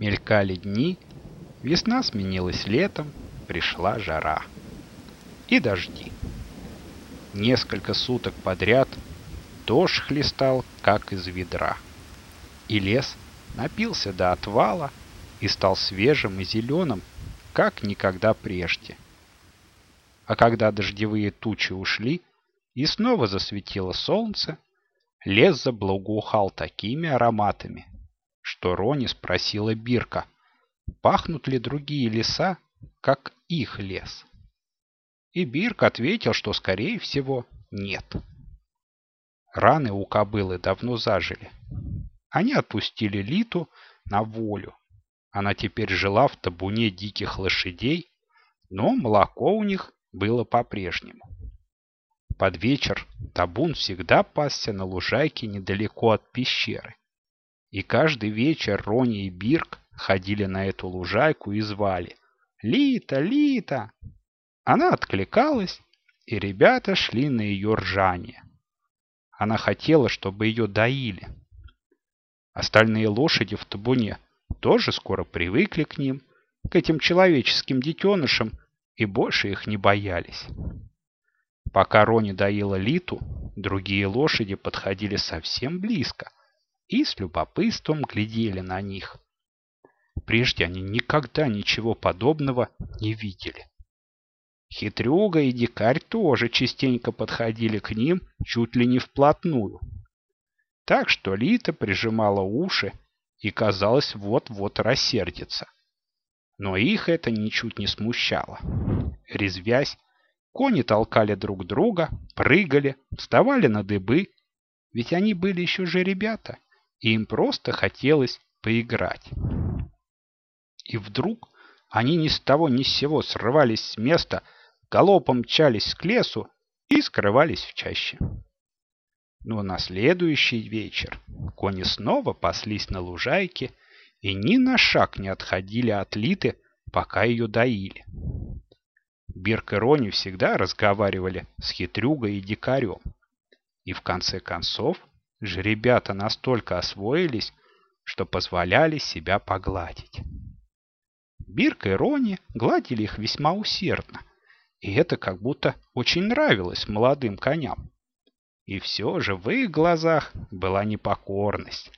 Мелькали дни, весна сменилась летом, пришла жара. И дожди. Несколько суток подряд дождь хлестал, как из ведра. И лес напился до отвала и стал свежим и зеленым, как никогда прежде. А когда дождевые тучи ушли и снова засветило солнце, лес заблагоухал такими ароматами, что Рони спросила Бирка, пахнут ли другие леса, как их лес. И Бирк ответил, что, скорее всего, нет. Раны у кобылы давно зажили. Они отпустили Литу на волю. Она теперь жила в табуне диких лошадей, но молоко у них было по-прежнему. Под вечер табун всегда пасся на лужайке недалеко от пещеры. И каждый вечер Рони и Бирк ходили на эту лужайку и звали «Лита! Лита!». Она откликалась, и ребята шли на ее ржание. Она хотела, чтобы ее доили. Остальные лошади в табуне тоже скоро привыкли к ним, к этим человеческим детенышам, и больше их не боялись. Пока Рони доила Литу, другие лошади подходили совсем близко и с любопытством глядели на них. Прежде они никогда ничего подобного не видели. Хитрюга и дикарь тоже частенько подходили к ним чуть ли не вплотную. Так что Лита прижимала уши и, казалось, вот-вот рассердится. Но их это ничуть не смущало. Резвясь, кони толкали друг друга, прыгали, вставали на дыбы, ведь они были еще же ребята, и им просто хотелось поиграть. И вдруг они ни с того ни с сего срывались с места, галопом мчались к лесу и скрывались в чаще. Но на следующий вечер кони снова паслись на лужайке и ни на шаг не отходили от Литы, пока ее доили. Бирк и Рони всегда разговаривали с хитрюгой и дикарем. И в конце концов жеребята настолько освоились, что позволяли себя погладить. Бирк и Рони гладили их весьма усердно, и это как будто очень нравилось молодым коням. И все же в их глазах была непокорность,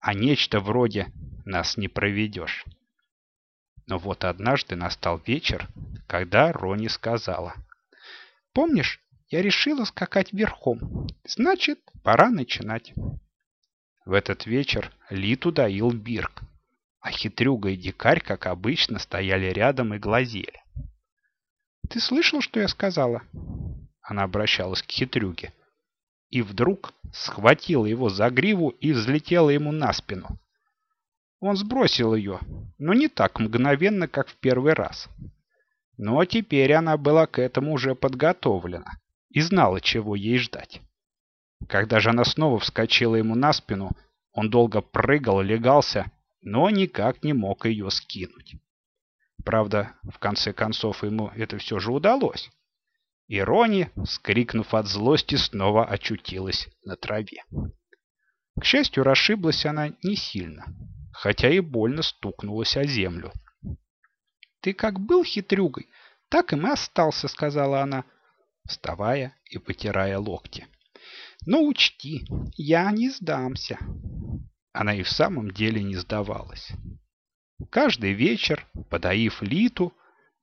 а нечто вроде «нас не проведешь». Но вот однажды настал вечер, когда Рони сказала. «Помнишь, я решила скакать верхом. Значит, пора начинать». В этот вечер Литу доил Бирк, а хитрюга и дикарь, как обычно, стояли рядом и глазели. «Ты слышал, что я сказала?» Она обращалась к хитрюге и вдруг схватила его за гриву и взлетела ему на спину. Он сбросил ее, но не так мгновенно, как в первый раз. Но теперь она была к этому уже подготовлена и знала, чего ей ждать. Когда же она снова вскочила ему на спину, он долго прыгал, легался, но никак не мог ее скинуть. Правда, в конце концов ему это все же удалось. И Рони, скрикнув от злости, снова очутилась на траве. К счастью, расшиблась она не сильно, хотя и больно стукнулась о землю. «Ты как был хитрюгой, так и остался», — сказала она, вставая и потирая локти. «Но учти, я не сдамся». Она и в самом деле не сдавалась. Каждый вечер, подоив Литу,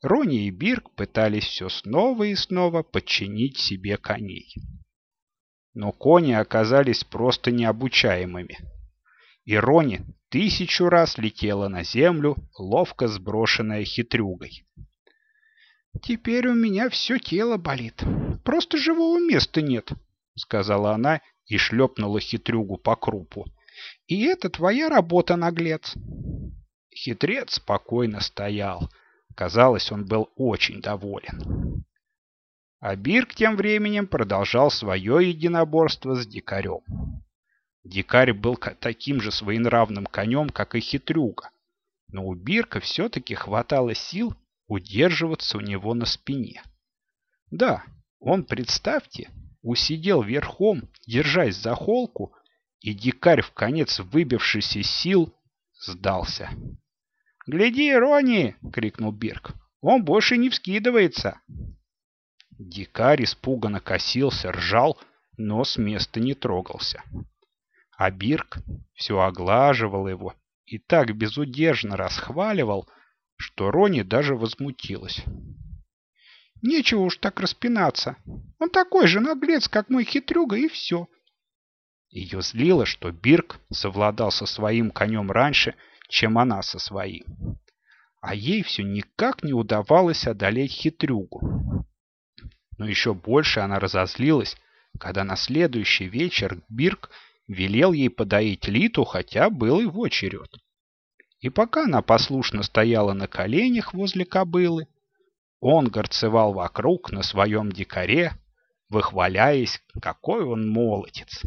Рони и Бирк пытались все снова и снова подчинить себе коней. Но кони оказались просто необучаемыми. И Рони тысячу раз летела на землю, ловко сброшенная хитрюгой. «Теперь у меня все тело болит. Просто живого места нет», — сказала она и шлепнула хитрюгу по крупу. «И это твоя работа, наглец». Хитрец спокойно стоял, Казалось, он был очень доволен. А Бирк тем временем продолжал свое единоборство с дикарем. Дикарь был таким же своенравным конем, как и хитрюга, но у Бирка все-таки хватало сил удерживаться у него на спине. Да, он, представьте, усидел верхом, держась за холку, и дикарь, в конец выбившись из сил, сдался. «Гляди, Рони!» — крикнул Бирк. «Он больше не вскидывается!» Дикарь испуганно косился, ржал, но с места не трогался. А Бирк все оглаживал его и так безудержно расхваливал, что Рони даже возмутилась. «Нечего уж так распинаться. Он такой же наглец, как мой хитрюга, и все». Ее злило, что Бирк совладал со своим конем раньше, чем она со своим. А ей все никак не удавалось одолеть хитрюгу. Но еще больше она разозлилась, когда на следующий вечер Бирк велел ей подоить Литу, хотя был и в очередь. И пока она послушно стояла на коленях возле кобылы, он горцевал вокруг на своем дикаре, выхваляясь, какой он молодец.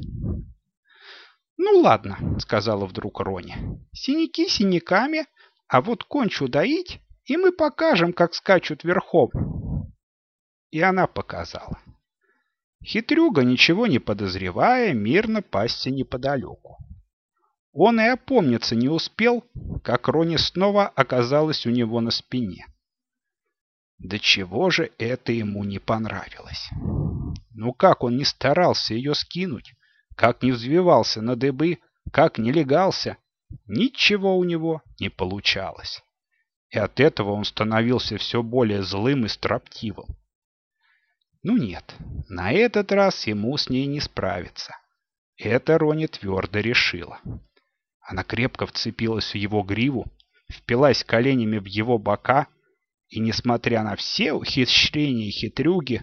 «Ну ладно», — сказала вдруг Рони, — «синяки синяками, а вот кончу доить, и мы покажем, как скачут верхом». И она показала. Хитрюга, ничего не подозревая, мирно пасся неподалеку. Он и опомниться не успел, как Рони снова оказалась у него на спине. Да чего же это ему не понравилось? Ну как он не старался ее скинуть, как не взвивался на дыбы, как не легался, ничего у него не получалось. И от этого он становился все более злым и строптивым. Ну нет, на этот раз ему с ней не справиться. Это Рони твердо решила. Она крепко вцепилась в его гриву, впилась коленями в его бока и, несмотря на все ухищрения и хитрюги,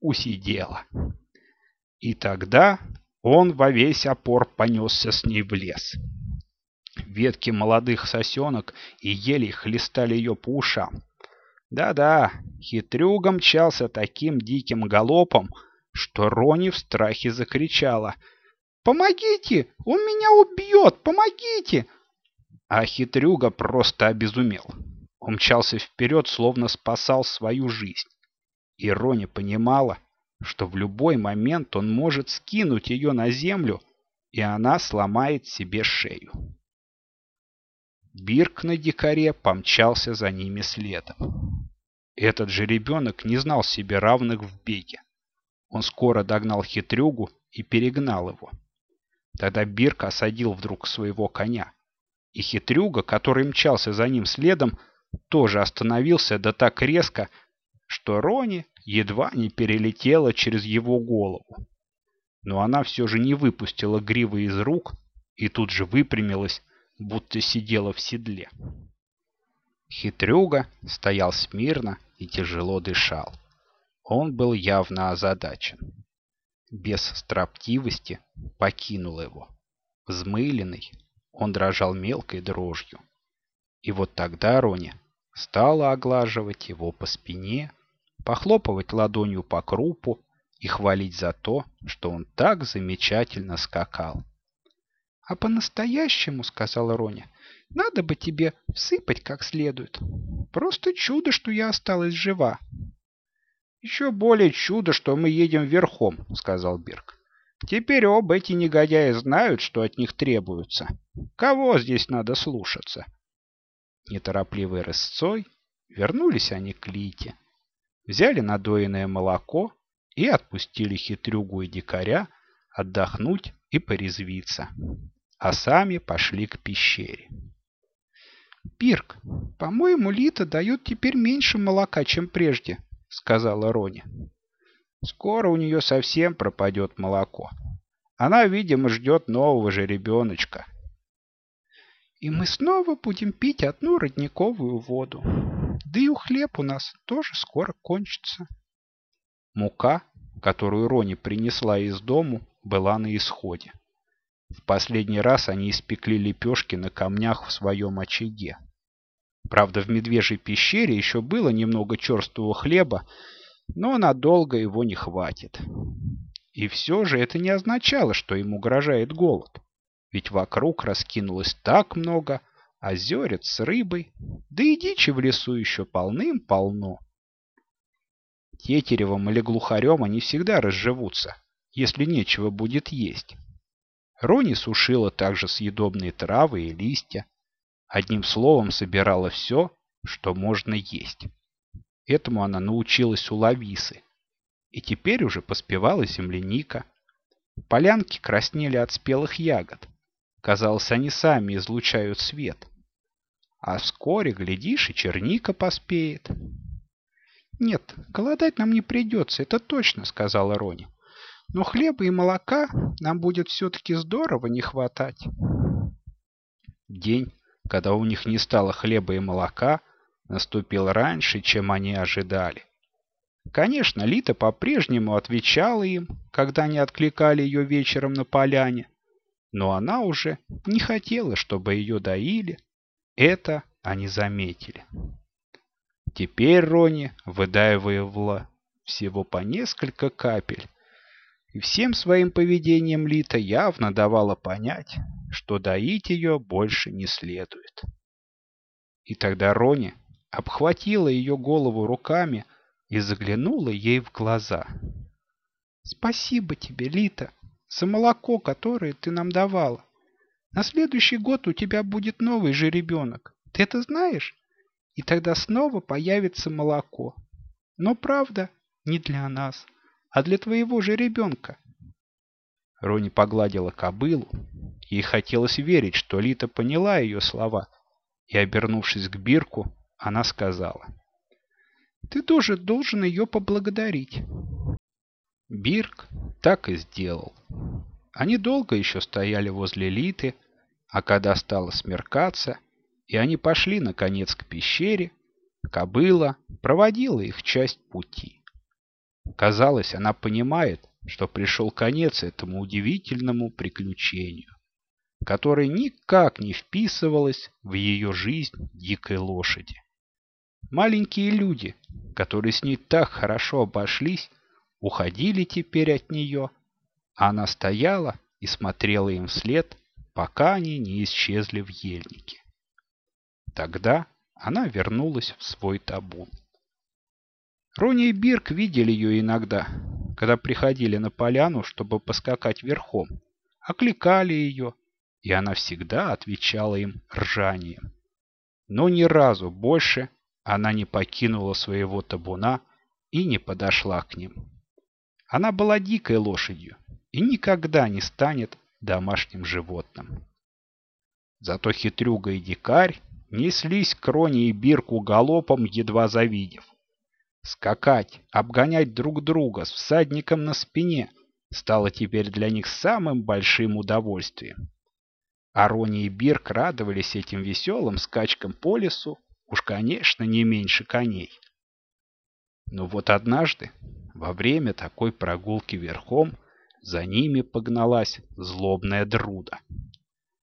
усидела. И тогда он во весь опор понесся с ней в лес. Ветки молодых сосенок и елей хлестали ее по ушам. Да-да, хитрюга мчался таким диким галопом, что Рони в страхе закричала — «Помогите! Он меня убьет! Помогите!» А хитрюга просто обезумел. Он мчался вперед, словно спасал свою жизнь. И Рони понимала, что в любой момент он может скинуть ее на землю, и она сломает себе шею. Бирк на дикаре помчался за ними следом. Этот же ребенок не знал себе равных в беге. Он скоро догнал хитрюгу и перегнал его. Тогда Бирк осадил вдруг своего коня. И хитрюга, который мчался за ним следом, тоже остановился да так резко, что Рони едва не перелетела через его голову. Но она все же не выпустила гривы из рук и тут же выпрямилась, будто сидела в седле. Хитрюга стоял смирно и тяжело дышал. Он был явно озадачен без строптивости покинул его. Взмыленный, он дрожал мелкой дрожью. И вот тогда Рони стала оглаживать его по спине, похлопывать ладонью по крупу и хвалить за то, что он так замечательно скакал. — А по-настоящему, — сказала Роня, — надо бы тебе всыпать как следует. Просто чудо, что я осталась жива. «Еще более чудо, что мы едем верхом», — сказал Бирк. «Теперь оба эти негодяи знают, что от них требуется. Кого здесь надо слушаться?» Неторопливой рысцой вернулись они к Лите, взяли надоенное молоко и отпустили хитрюгу и дикаря отдохнуть и порезвиться, а сами пошли к пещере. «Бирк, по-моему, Лита дает теперь меньше молока, чем прежде», сказала Рони. Скоро у нее совсем пропадет молоко. Она, видимо, ждет нового же ребеночка. И мы снова будем пить одну родниковую воду. Да и у хлеб у нас тоже скоро кончится. Мука, которую Рони принесла из дому, была на исходе. В последний раз они испекли лепешки на камнях в своем очаге. Правда, в медвежьей пещере еще было немного черствого хлеба, но надолго его не хватит. И все же это не означало, что ему угрожает голод. Ведь вокруг раскинулось так много озерец с рыбой, да и дичи в лесу еще полным-полно. Тетеревом или глухарем они всегда разживутся, если нечего будет есть. Рони сушила также съедобные травы и листья, Одним словом, собирала все, что можно есть. Этому она научилась у Лависы. И теперь уже поспевала земляника. Полянки краснели от спелых ягод. Казалось, они сами излучают свет. А вскоре, глядишь, и черника поспеет. «Нет, голодать нам не придется, это точно», — сказала Рони. «Но хлеба и молока нам будет все-таки здорово не хватать». День, когда у них не стало хлеба и молока, наступил раньше, чем они ожидали. Конечно, Лита по-прежнему отвечала им, когда они откликали ее вечером на поляне, но она уже не хотела, чтобы ее доили. Это они заметили. Теперь Рони выдаивала всего по несколько капель, и всем своим поведением Лита явно давала понять, что доить ее больше не следует. И тогда Рони обхватила ее голову руками и заглянула ей в глаза. «Спасибо тебе, Лита, за молоко, которое ты нам давала. На следующий год у тебя будет новый же ребенок. Ты это знаешь? И тогда снова появится молоко. Но правда, не для нас, а для твоего же ребенка. Рони погладила кобылу. Ей хотелось верить, что Лита поняла ее слова, и, обернувшись к Бирку, она сказала. «Ты тоже должен ее поблагодарить». Бирк так и сделал. Они долго еще стояли возле Литы, а когда стало смеркаться, и они пошли, наконец, к пещере, кобыла проводила их часть пути. Казалось, она понимает, что пришел конец этому удивительному приключению, которое никак не вписывалось в ее жизнь дикой лошади. Маленькие люди, которые с ней так хорошо обошлись, уходили теперь от нее, а она стояла и смотрела им вслед, пока они не исчезли в ельнике. Тогда она вернулась в свой табун. Рони и Бирк видели ее иногда, когда приходили на поляну, чтобы поскакать верхом, окликали ее, и она всегда отвечала им ржанием. Но ни разу больше она не покинула своего табуна и не подошла к ним. Она была дикой лошадью и никогда не станет домашним животным. Зато хитрюга и дикарь неслись к Роне и Бирку галопом, едва завидев. Скакать, обгонять друг друга с всадником на спине стало теперь для них самым большим удовольствием. А Рони и Бирк радовались этим веселым скачкам по лесу, уж, конечно, не меньше коней. Но вот однажды, во время такой прогулки верхом, за ними погналась злобная друда.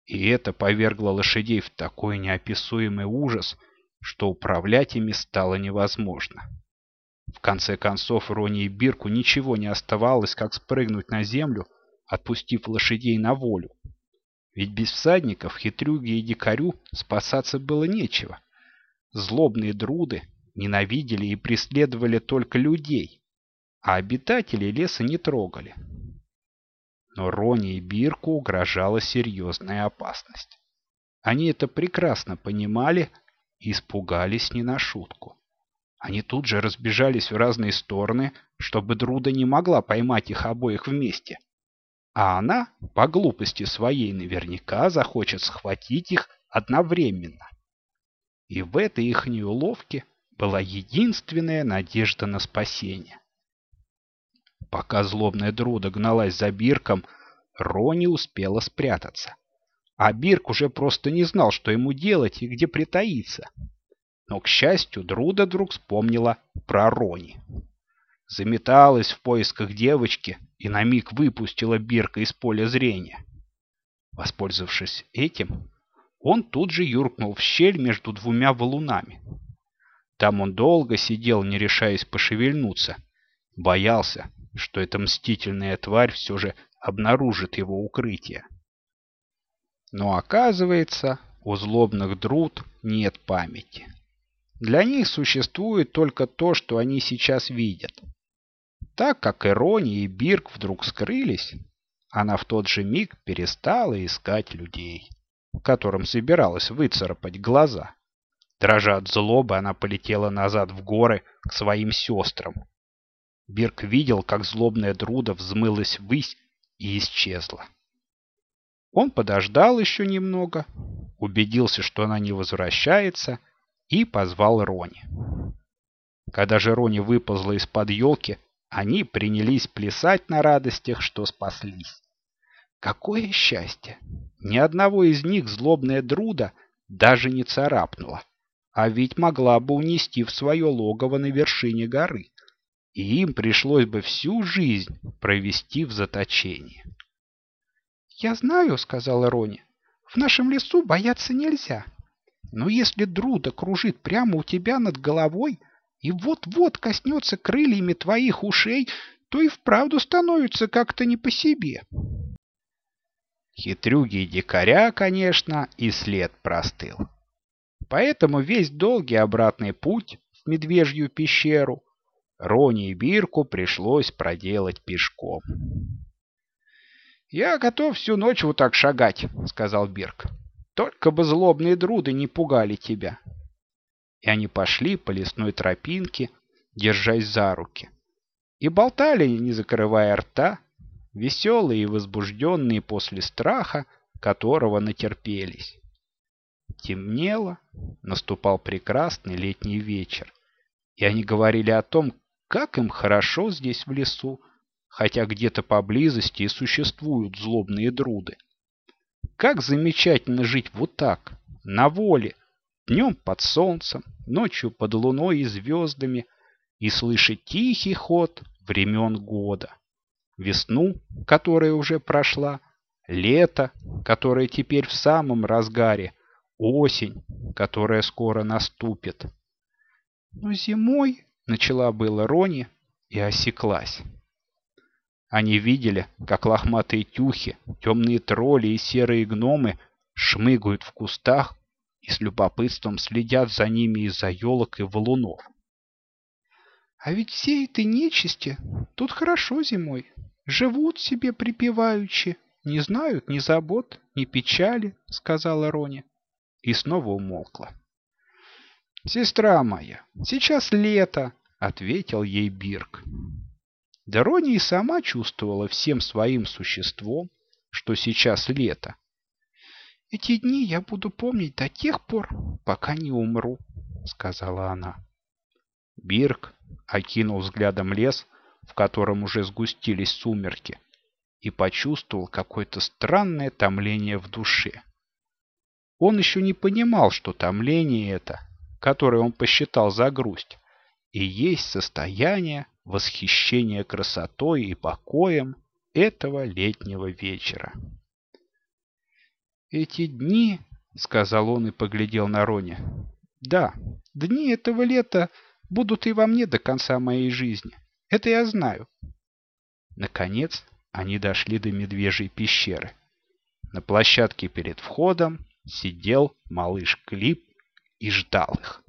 И это повергло лошадей в такой неописуемый ужас, что управлять ими стало невозможно. В конце концов, Рони и Бирку ничего не оставалось, как спрыгнуть на землю, отпустив лошадей на волю. Ведь без всадников хитрюге и дикарю спасаться было нечего. Злобные друды ненавидели и преследовали только людей, а обитателей леса не трогали. Но Рони и Бирку угрожала серьезная опасность. Они это прекрасно понимали и испугались не на шутку. Они тут же разбежались в разные стороны, чтобы Друда не могла поймать их обоих вместе. А она, по глупости своей, наверняка захочет схватить их одновременно. И в этой их неуловке была единственная надежда на спасение. Пока злобная Друда гналась за Бирком, Рони успела спрятаться. А Бирк уже просто не знал, что ему делать и где притаиться. Но, к счастью, Друда вдруг вспомнила про Рони. Заметалась в поисках девочки и на миг выпустила Бирка из поля зрения. Воспользовавшись этим, он тут же юркнул в щель между двумя валунами. Там он долго сидел, не решаясь пошевельнуться. Боялся, что эта мстительная тварь все же обнаружит его укрытие. Но оказывается, у злобных друд нет памяти. Для них существует только то, что они сейчас видят. Так как Ирони и Бирк вдруг скрылись, она в тот же миг перестала искать людей. которым собиралась выцарапать глаза. Дрожа от злобы, она полетела назад в горы к своим сестрам. Бирк видел, как злобная Друда взмылась ввысь и исчезла. Он подождал еще немного, убедился, что она не возвращается, и позвал Рони. Когда же Рони выползла из-под елки, они принялись плясать на радостях, что спаслись. Какое счастье! Ни одного из них злобная Друда даже не царапнула, а ведь могла бы унести в свое логово на вершине горы, и им пришлось бы всю жизнь провести в заточении. «Я знаю», — сказала Рони, — «в нашем лесу бояться нельзя. Но если Друда кружит прямо у тебя над головой и вот-вот коснется крыльями твоих ушей, то и вправду становится как-то не по себе». Хитрюги и дикаря, конечно, и след простыл. Поэтому весь долгий обратный путь в Медвежью пещеру Рони и Бирку пришлось проделать пешком. «Я готов всю ночь вот так шагать», — сказал Бирк. «Только бы злобные друды не пугали тебя». И они пошли по лесной тропинке, держась за руки. И болтали, не закрывая рта, веселые и возбужденные после страха, которого натерпелись. Темнело, наступал прекрасный летний вечер, и они говорили о том, как им хорошо здесь в лесу, хотя где-то поблизости и существуют злобные друды. Как замечательно жить вот так, на воле, днем под солнцем, ночью под луной и звездами, и слышать тихий ход времен года. Весну, которая уже прошла, лето, которое теперь в самом разгаре, осень, которая скоро наступит. Но зимой Начала было Рони и осеклась. Они видели, как лохматые тюхи, темные тролли и серые гномы шмыгают в кустах и с любопытством следят за ними из-за елок и валунов. «А ведь все этой нечисти тут хорошо зимой. Живут себе припеваючи, не знают ни забот, ни печали», — сказала Рони. И снова умолкла. «Сестра моя, сейчас лето», — ответил ей Бирк. Дерони и сама чувствовала всем своим существом, что сейчас лето. «Эти дни я буду помнить до тех пор, пока не умру», — сказала она. Бирк окинул взглядом лес, в котором уже сгустились сумерки, и почувствовал какое-то странное томление в душе. Он еще не понимал, что томление это которое он посчитал за грусть, и есть состояние восхищения красотой и покоем этого летнего вечера. «Эти дни, — сказал он и поглядел на Рони, — да, дни этого лета будут и во мне до конца моей жизни. Это я знаю». Наконец они дошли до медвежьей пещеры. На площадке перед входом сидел малыш Клип и ждал их.